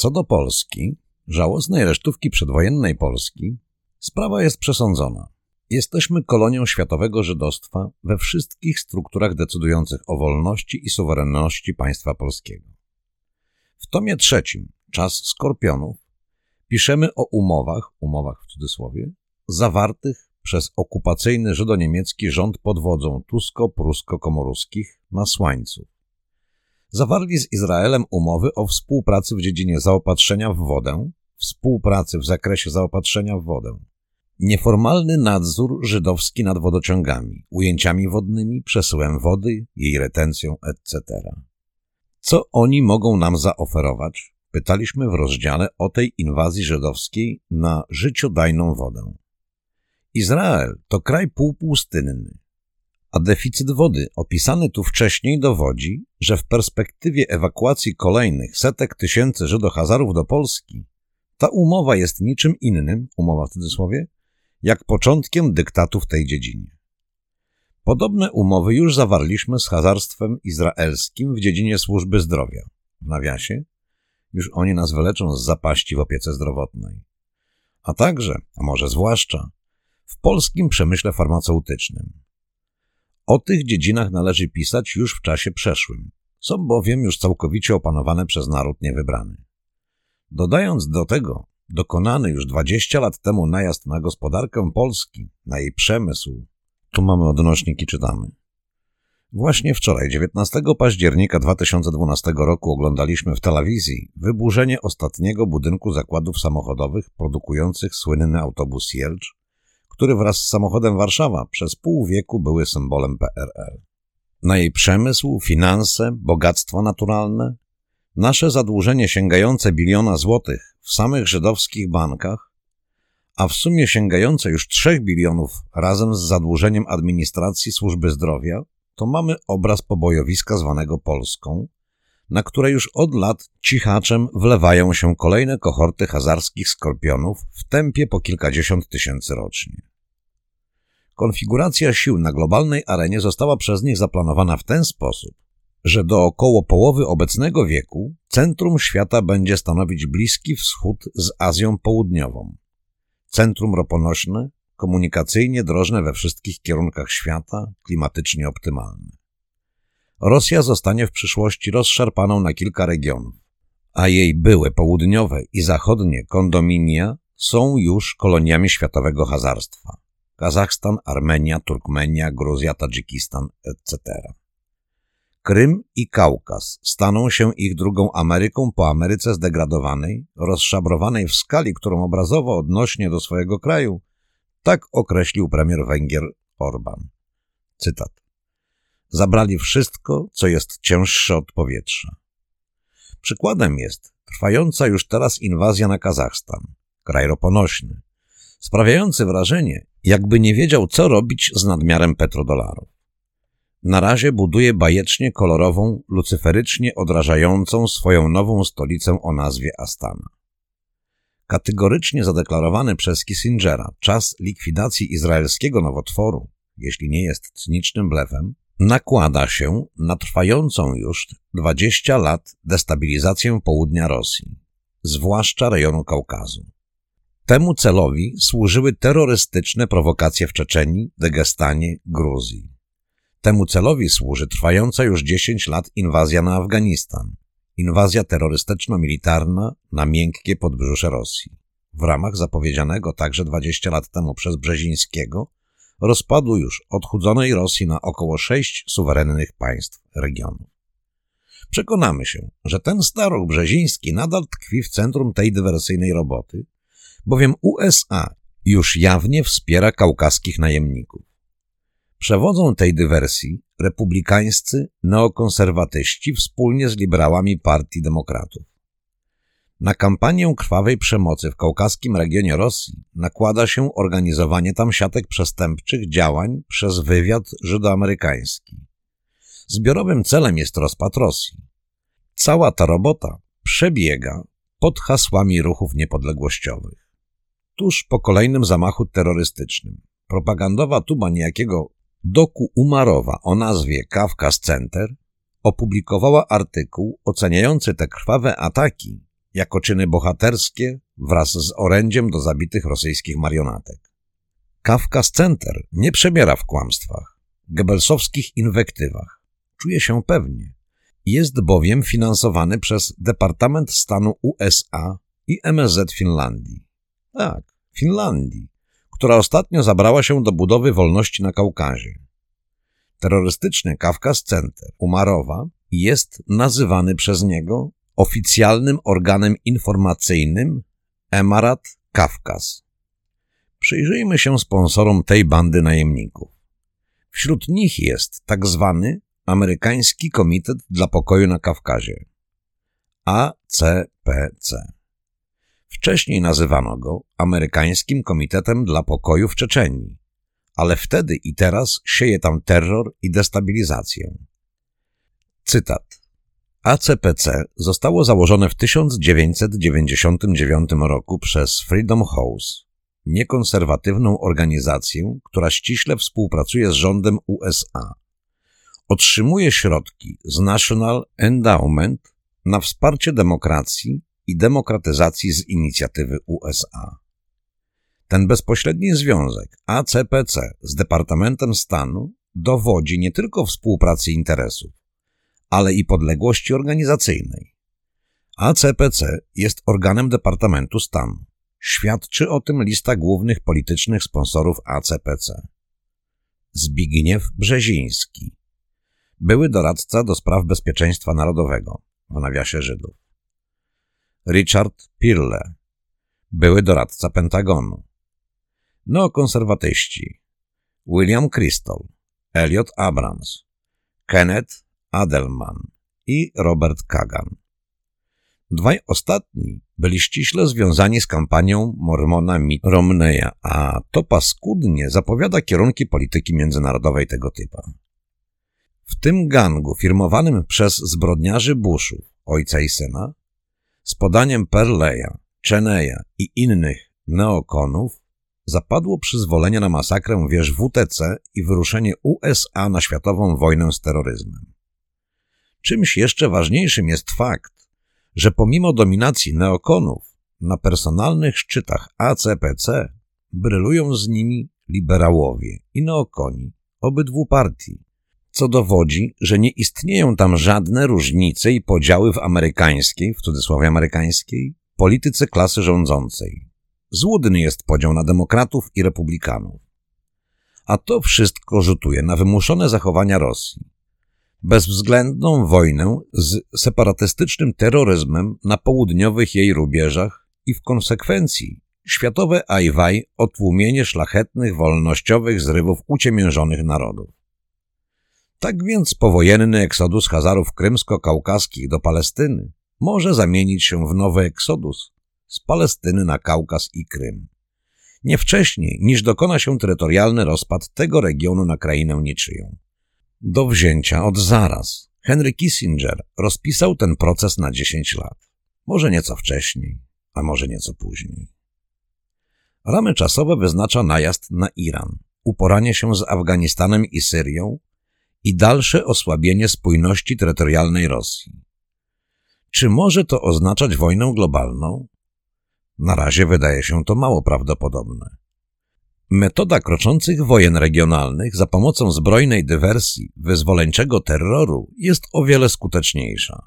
Co do Polski, żałosnej resztówki przedwojennej Polski, sprawa jest przesądzona. Jesteśmy kolonią światowego żydostwa we wszystkich strukturach decydujących o wolności i suwerenności państwa polskiego. W tomie trzecim, Czas Skorpionów, piszemy o umowach, umowach w cudzysłowie, zawartych przez okupacyjny żydoniemiecki rząd pod wodzą tusko-prusko-komoruskich nasłańców. Zawarli z Izraelem umowy o współpracy w dziedzinie zaopatrzenia w wodę, współpracy w zakresie zaopatrzenia w wodę, Nieformalny nadzór żydowski nad wodociągami, ujęciami wodnymi, przesyłem wody, jej retencją, etc. Co oni mogą nam zaoferować? Pytaliśmy w rozdziale o tej inwazji żydowskiej na życiodajną wodę. Izrael to kraj półpustynny, a deficyt wody opisany tu wcześniej dowodzi, że w perspektywie ewakuacji kolejnych setek tysięcy Żydohazarów do Polski ta umowa jest niczym innym, umowa w cudzysłowie, jak początkiem dyktatu w tej dziedzinie. Podobne umowy już zawarliśmy z hazarstwem izraelskim w dziedzinie służby zdrowia. W nawiasie, już oni nas wyleczą z zapaści w opiece zdrowotnej. A także, a może zwłaszcza, w polskim przemyśle farmaceutycznym. O tych dziedzinach należy pisać już w czasie przeszłym, są bowiem już całkowicie opanowane przez naród niewybrany. Dodając do tego dokonany już 20 lat temu najazd na gospodarkę Polski, na jej przemysł, tu mamy odnośnik i czytamy. Właśnie wczoraj, 19 października 2012 roku, oglądaliśmy w telewizji wyburzenie ostatniego budynku zakładów samochodowych produkujących słynny autobus Jelcz, który wraz z samochodem Warszawa przez pół wieku były symbolem PRL. Na jej przemysł, finanse, bogactwo naturalne, nasze zadłużenie sięgające biliona złotych w samych żydowskich bankach, a w sumie sięgające już 3 bilionów razem z zadłużeniem administracji służby zdrowia, to mamy obraz pobojowiska zwanego Polską, na które już od lat cichaczem wlewają się kolejne kohorty hazarskich skorpionów w tempie po kilkadziesiąt tysięcy rocznie. Konfiguracja sił na globalnej arenie została przez nich zaplanowana w ten sposób, że do około połowy obecnego wieku centrum świata będzie stanowić Bliski Wschód z Azją Południową. Centrum roponośne, komunikacyjnie drożne we wszystkich kierunkach świata, klimatycznie optymalne. Rosja zostanie w przyszłości rozszarpaną na kilka regionów, a jej były południowe i zachodnie kondominia są już koloniami światowego hazarstwa. Kazachstan, Armenia, Turkmenia, Gruzja, Tadżykistan, etc. Krym i Kaukaz staną się ich drugą Ameryką po Ameryce zdegradowanej, rozszabrowanej w skali, którą obrazowo odnośnie do swojego kraju, tak określił premier Węgier Orban. Cytat. Zabrali wszystko, co jest cięższe od powietrza. Przykładem jest trwająca już teraz inwazja na Kazachstan, kraj roponośny, sprawiający wrażenie, jakby nie wiedział, co robić z nadmiarem petrodolarów. Na razie buduje bajecznie kolorową, lucyferycznie odrażającą swoją nową stolicę o nazwie Astana. Kategorycznie zadeklarowany przez Kissingera czas likwidacji izraelskiego nowotworu, jeśli nie jest cynicznym blefem, nakłada się na trwającą już 20 lat destabilizację południa Rosji, zwłaszcza rejonu Kaukazu. Temu celowi służyły terrorystyczne prowokacje w Czeczenii, Degestanie, Gruzji. Temu celowi służy trwająca już 10 lat inwazja na Afganistan. Inwazja terrorystyczno-militarna na miękkie podbrzusze Rosji. W ramach zapowiedzianego także 20 lat temu przez Brzezińskiego rozpadu już odchudzonej Rosji na około 6 suwerennych państw regionu. Przekonamy się, że ten staruch brzeziński nadal tkwi w centrum tej dywersyjnej roboty, bowiem USA już jawnie wspiera kaukaskich najemników. Przewodzą tej dywersji republikańscy neokonserwatyści wspólnie z liberałami Partii Demokratów. Na kampanię krwawej przemocy w kaukaskim regionie Rosji nakłada się organizowanie tam siatek przestępczych działań przez wywiad żydoamerykański. Zbiorowym celem jest rozpad Rosji. Cała ta robota przebiega pod hasłami ruchów niepodległościowych. Tuż po kolejnym zamachu terrorystycznym propagandowa tuba niejakiego Doku Umarowa o nazwie Kafkas Center opublikowała artykuł oceniający te krwawe ataki jako czyny bohaterskie wraz z orędziem do zabitych rosyjskich marionatek. Kafkas Center nie przebiera w kłamstwach, gebelsowskich inwektywach. Czuje się pewnie. Jest bowiem finansowany przez Departament Stanu USA i MSZ Finlandii. Tak, Finlandii, która ostatnio zabrała się do budowy wolności na Kaukazie. Terrorystyczny Kawkas Center Umarowa jest nazywany przez niego oficjalnym organem informacyjnym Emarat Kawkas. Przyjrzyjmy się sponsorom tej bandy najemników. Wśród nich jest tak zwany Amerykański Komitet dla Pokoju na Kawkazie ACPC. Wcześniej nazywano go Amerykańskim Komitetem dla Pokoju w Czeczenii, ale wtedy i teraz sieje tam terror i destabilizację. Cytat. ACPC zostało założone w 1999 roku przez Freedom House, niekonserwatywną organizację, która ściśle współpracuje z rządem USA. Otrzymuje środki z National Endowment na wsparcie demokracji i demokratyzacji z inicjatywy USA. Ten bezpośredni związek ACPC z Departamentem Stanu dowodzi nie tylko współpracy interesów, ale i podległości organizacyjnej. ACPC jest organem Departamentu Stanu. Świadczy o tym lista głównych politycznych sponsorów ACPC. Zbigniew Brzeziński, były doradca do spraw bezpieczeństwa narodowego, w nawiasie Żydów. Richard Pirle, były doradca Pentagonu. Neokonserwatyści William Crystal, Elliot Abrams, Kenneth Adelman i Robert Kagan. Dwaj ostatni byli ściśle związani z kampanią Mormona Mitt Romneya, a to paskudnie zapowiada kierunki polityki międzynarodowej tego typa. W tym gangu firmowanym przez zbrodniarzy Bushów, ojca i syna, z podaniem Perleya, Cheneya i innych neokonów zapadło przyzwolenie na masakrę wież WTC i wyruszenie USA na światową wojnę z terroryzmem. Czymś jeszcze ważniejszym jest fakt, że pomimo dominacji neokonów na personalnych szczytach ACPC brylują z nimi liberałowie i neokoni obydwu partii, co dowodzi, że nie istnieją tam żadne różnice i podziały w amerykańskiej, w cudzysłowie amerykańskiej, polityce klasy rządzącej. Złudny jest podział na demokratów i republikanów. A to wszystko rzutuje na wymuszone zachowania Rosji. Bezwzględną wojnę z separatystycznym terroryzmem na południowych jej rubieżach i w konsekwencji światowe ajwaj o tłumienie szlachetnych, wolnościowych zrywów uciemiężonych narodów. Tak więc powojenny eksodus Hazarów krymsko-kaukaskich do Palestyny może zamienić się w nowy eksodus z Palestyny na Kaukaz i Krym. Nie wcześniej, niż dokona się terytorialny rozpad tego regionu na krainę niczyją. Do wzięcia od zaraz. Henry Kissinger rozpisał ten proces na 10 lat. Może nieco wcześniej, a może nieco później. Ramy czasowe wyznacza najazd na Iran, uporanie się z Afganistanem i Syrią i dalsze osłabienie spójności terytorialnej Rosji. Czy może to oznaczać wojnę globalną? Na razie wydaje się to mało prawdopodobne. Metoda kroczących wojen regionalnych za pomocą zbrojnej dywersji, wyzwoleńczego terroru jest o wiele skuteczniejsza.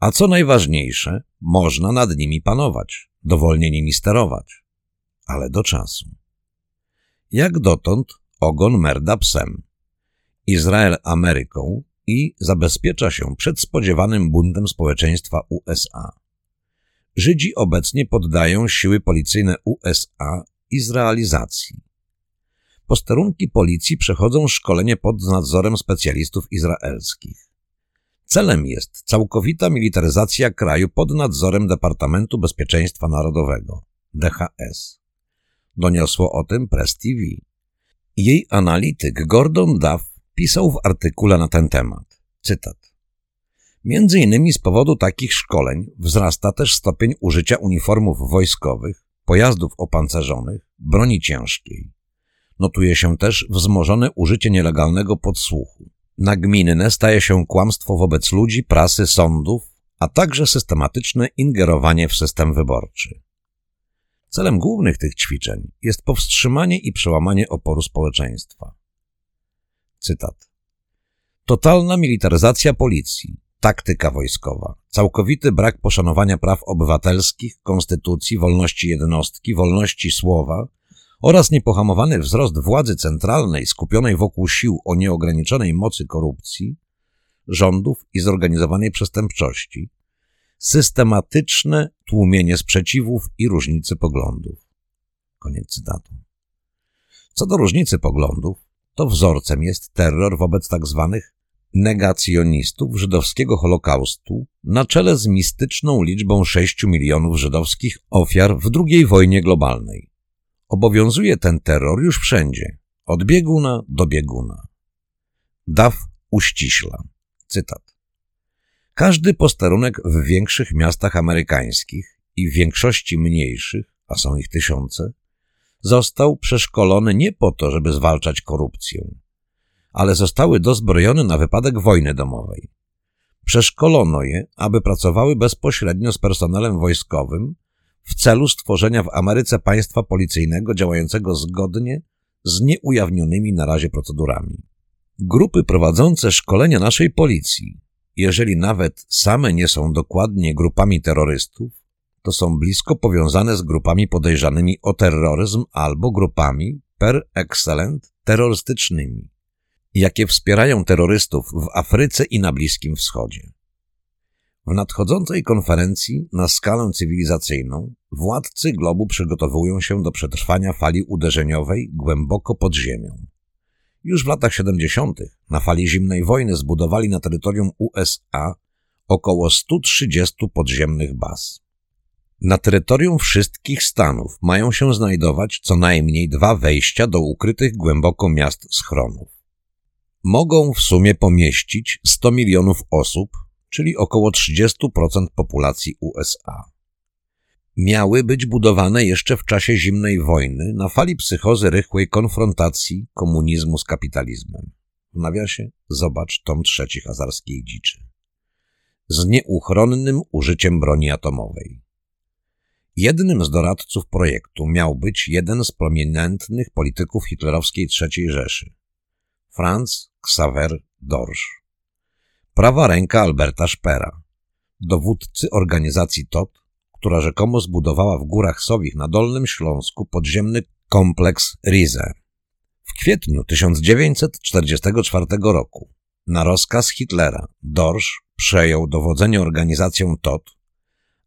A co najważniejsze, można nad nimi panować, dowolnie nimi sterować. Ale do czasu. Jak dotąd ogon merda psem. Izrael Ameryką i zabezpiecza się przed spodziewanym buntem społeczeństwa USA. Żydzi obecnie poddają siły policyjne USA izraelizacji. Posterunki policji przechodzą szkolenie pod nadzorem specjalistów izraelskich. Celem jest całkowita militaryzacja kraju pod nadzorem Departamentu Bezpieczeństwa Narodowego DHS. Doniosło o tym Press TV. Jej analityk Gordon Duff pisał w artykule na ten temat. Cytat. Między innymi z powodu takich szkoleń wzrasta też stopień użycia uniformów wojskowych, pojazdów opancerzonych, broni ciężkiej. Notuje się też wzmożone użycie nielegalnego podsłuchu. Nagminne staje się kłamstwo wobec ludzi, prasy, sądów, a także systematyczne ingerowanie w system wyborczy. Celem głównych tych ćwiczeń jest powstrzymanie i przełamanie oporu społeczeństwa. Cytat. Totalna militaryzacja policji, taktyka wojskowa, całkowity brak poszanowania praw obywatelskich, konstytucji, wolności jednostki, wolności słowa oraz niepohamowany wzrost władzy centralnej skupionej wokół sił o nieograniczonej mocy korupcji, rządów i zorganizowanej przestępczości, systematyczne tłumienie sprzeciwów i różnicy poglądów. Koniec cytatu. Co do różnicy poglądów, to wzorcem jest terror wobec tzw. Tak negacjonistów żydowskiego Holokaustu na czele z mistyczną liczbą 6 milionów żydowskich ofiar w II wojnie globalnej. Obowiązuje ten terror już wszędzie, od bieguna do bieguna. Daw uściśla. Cytat. Każdy posterunek w większych miastach amerykańskich i w większości mniejszych, a są ich tysiące, został przeszkolony nie po to, żeby zwalczać korupcję, ale zostały dozbrojone na wypadek wojny domowej. Przeszkolono je, aby pracowały bezpośrednio z personelem wojskowym w celu stworzenia w Ameryce państwa policyjnego działającego zgodnie z nieujawnionymi na razie procedurami. Grupy prowadzące szkolenia naszej policji, jeżeli nawet same nie są dokładnie grupami terrorystów, to są blisko powiązane z grupami podejrzanymi o terroryzm albo grupami per excellent terrorystycznymi, jakie wspierają terrorystów w Afryce i na Bliskim Wschodzie. W nadchodzącej konferencji na skalę cywilizacyjną władcy globu przygotowują się do przetrwania fali uderzeniowej głęboko pod ziemią. Już w latach 70. na fali zimnej wojny zbudowali na terytorium USA około 130 podziemnych baz. Na terytorium wszystkich stanów mają się znajdować co najmniej dwa wejścia do ukrytych głęboko miast schronów. Mogą w sumie pomieścić 100 milionów osób, czyli około 30% populacji USA. Miały być budowane jeszcze w czasie zimnej wojny na fali psychozy rychłej konfrontacji komunizmu z kapitalizmem. W nawiasie zobacz tom trzeci hazarskiej dziczy. Z nieuchronnym użyciem broni atomowej. Jednym z doradców projektu miał być jeden z prominentnych polityków hitlerowskiej III Rzeszy, Franz Xaver Dorsch. Prawa ręka Alberta Szpera, dowódcy organizacji TOT, która rzekomo zbudowała w górach Sowich na Dolnym Śląsku podziemny kompleks Rize. W kwietniu 1944 roku na rozkaz Hitlera Dorsch przejął dowodzenie organizacją TOT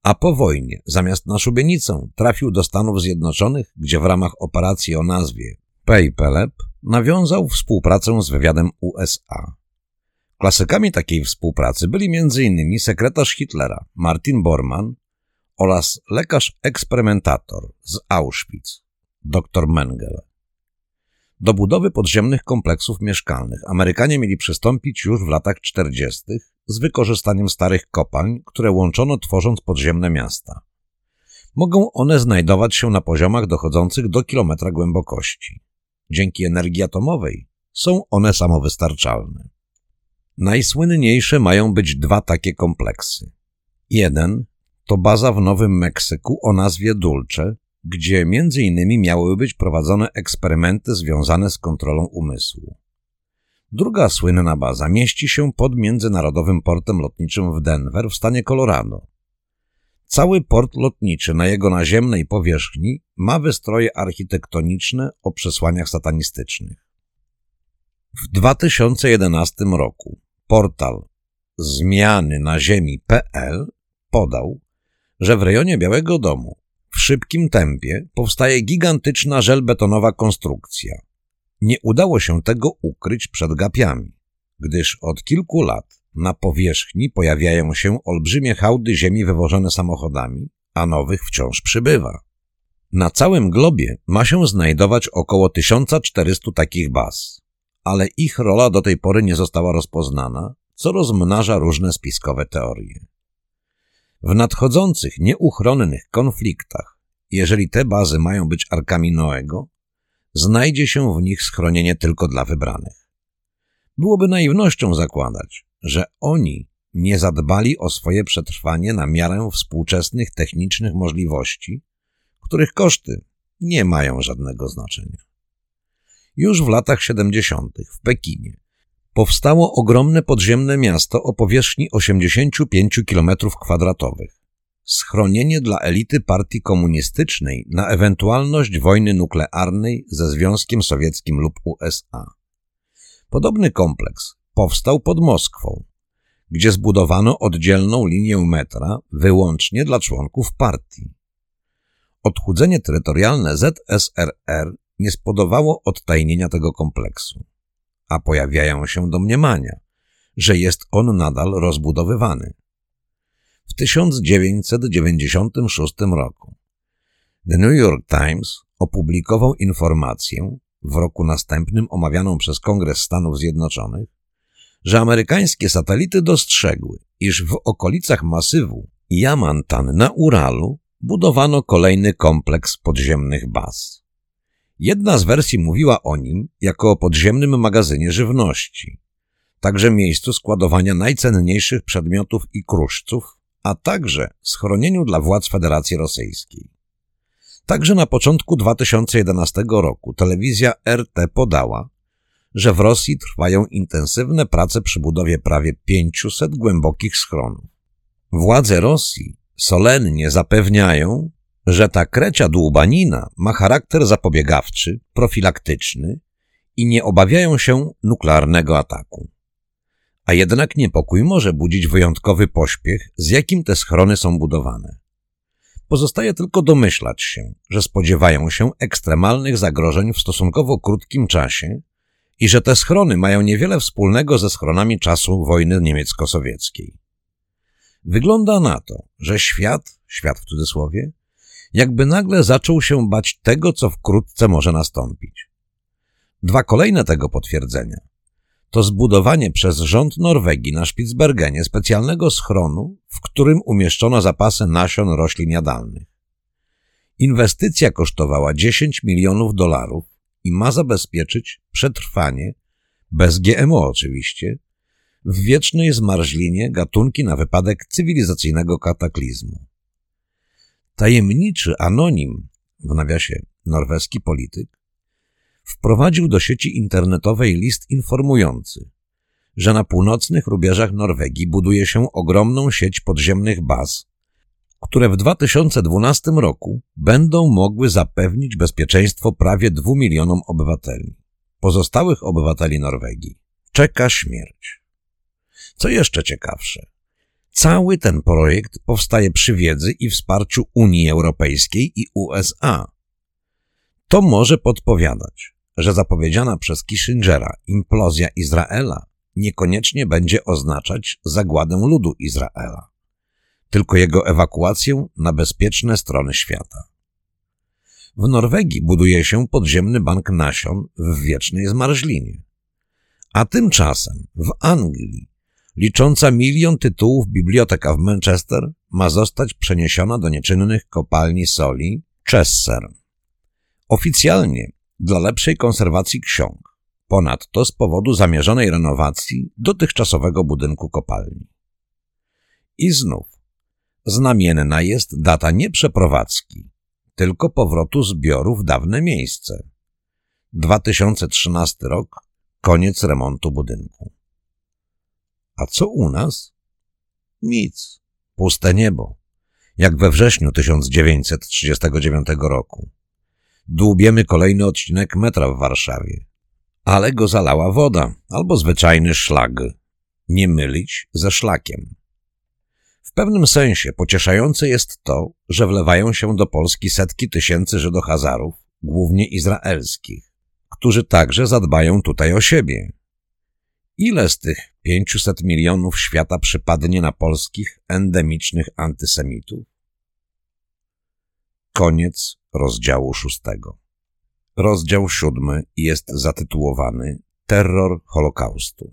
a po wojnie zamiast na szubienicę trafił do Stanów Zjednoczonych, gdzie w ramach operacji o nazwie PayPelep nawiązał współpracę z wywiadem USA. Klasykami takiej współpracy byli m.in. sekretarz Hitlera Martin Bormann oraz lekarz-eksperymentator z Auschwitz dr Mengele. Do budowy podziemnych kompleksów mieszkalnych Amerykanie mieli przystąpić już w latach 40. z wykorzystaniem starych kopalń, które łączono tworząc podziemne miasta. Mogą one znajdować się na poziomach dochodzących do kilometra głębokości. Dzięki energii atomowej są one samowystarczalne. Najsłynniejsze mają być dwa takie kompleksy. Jeden to baza w Nowym Meksyku o nazwie Dulce, gdzie między innymi miały być prowadzone eksperymenty związane z kontrolą umysłu. Druga słynna baza mieści się pod Międzynarodowym Portem Lotniczym w Denver w stanie Colorado. Cały port lotniczy na jego naziemnej powierzchni ma wystroje architektoniczne o przesłaniach satanistycznych. W 2011 roku portal zmiany na ziemi.pl podał, że w rejonie Białego Domu w szybkim tempie powstaje gigantyczna żelbetonowa konstrukcja. Nie udało się tego ukryć przed gapiami, gdyż od kilku lat na powierzchni pojawiają się olbrzymie hałdy ziemi wywożone samochodami, a nowych wciąż przybywa. Na całym globie ma się znajdować około 1400 takich baz, ale ich rola do tej pory nie została rozpoznana, co rozmnaża różne spiskowe teorie. W nadchodzących, nieuchronnych konfliktach, jeżeli te bazy mają być arkami Noego, znajdzie się w nich schronienie tylko dla wybranych. Byłoby naiwnością zakładać, że oni nie zadbali o swoje przetrwanie na miarę współczesnych technicznych możliwości, których koszty nie mają żadnego znaczenia. Już w latach 70. w Pekinie powstało ogromne podziemne miasto o powierzchni 85 km2. Schronienie dla elity partii komunistycznej na ewentualność wojny nuklearnej ze Związkiem Sowieckim lub USA. Podobny kompleks powstał pod Moskwą, gdzie zbudowano oddzielną linię metra wyłącznie dla członków partii. Odchudzenie terytorialne ZSRR nie spodobało odtajnienia tego kompleksu, a pojawiają się domniemania, że jest on nadal rozbudowywany. W 1996 roku The New York Times opublikował informację, w roku następnym omawianą przez Kongres Stanów Zjednoczonych, że amerykańskie satelity dostrzegły, iż w okolicach masywu Yamantan na Uralu budowano kolejny kompleks podziemnych baz. Jedna z wersji mówiła o nim jako o podziemnym magazynie żywności, także miejscu składowania najcenniejszych przedmiotów i kruszców, a także schronieniu dla władz Federacji Rosyjskiej. Także na początku 2011 roku telewizja RT podała, że w Rosji trwają intensywne prace przy budowie prawie 500 głębokich schronów. Władze Rosji solennie zapewniają, że ta krecia dłubanina ma charakter zapobiegawczy, profilaktyczny i nie obawiają się nuklearnego ataku. A jednak niepokój może budzić wyjątkowy pośpiech, z jakim te schrony są budowane. Pozostaje tylko domyślać się, że spodziewają się ekstremalnych zagrożeń w stosunkowo krótkim czasie i że te schrony mają niewiele wspólnego ze schronami czasu wojny niemiecko-sowieckiej. Wygląda na to, że świat, świat w cudzysłowie, jakby nagle zaczął się bać tego, co wkrótce może nastąpić. Dwa kolejne tego potwierdzenia to zbudowanie przez rząd Norwegii na Spitsbergenie specjalnego schronu, w którym umieszczono zapasy nasion roślin jadalnych. Inwestycja kosztowała 10 milionów dolarów i ma zabezpieczyć przetrwanie, bez GMO oczywiście, w wiecznej zmarzlinie gatunki na wypadek cywilizacyjnego kataklizmu. Tajemniczy anonim, w nawiasie norweski polityk, wprowadził do sieci internetowej list informujący, że na północnych rubieżach Norwegii buduje się ogromną sieć podziemnych baz, które w 2012 roku będą mogły zapewnić bezpieczeństwo prawie dwóch milionom obywateli. Pozostałych obywateli Norwegii czeka śmierć. Co jeszcze ciekawsze, cały ten projekt powstaje przy wiedzy i wsparciu Unii Europejskiej i USA. To może podpowiadać, że zapowiedziana przez Kissingera implozja Izraela niekoniecznie będzie oznaczać zagładę ludu Izraela, tylko jego ewakuację na bezpieczne strony świata. W Norwegii buduje się podziemny bank nasion w wiecznej zmarzlinie. A tymczasem w Anglii, licząca milion tytułów biblioteka w Manchester, ma zostać przeniesiona do nieczynnych kopalni soli Chesser. Oficjalnie dla lepszej konserwacji ksiąg, ponadto z powodu zamierzonej renowacji dotychczasowego budynku kopalni. I znów, znamienna jest data nie przeprowadzki, tylko powrotu zbioru w dawne miejsce. 2013 rok, koniec remontu budynku. A co u nas? Nic. Puste niebo. Jak we wrześniu 1939 roku. Dłubiemy kolejny odcinek metra w Warszawie. Ale go zalała woda albo zwyczajny szlag. Nie mylić ze szlakiem. W pewnym sensie pocieszające jest to, że wlewają się do Polski setki tysięcy Żydohazarów, głównie izraelskich, którzy także zadbają tutaj o siebie. Ile z tych 500 milionów świata przypadnie na polskich endemicznych antysemitów? Koniec rozdziału szóstego. Rozdział siódmy jest zatytułowany Terror Holokaustu.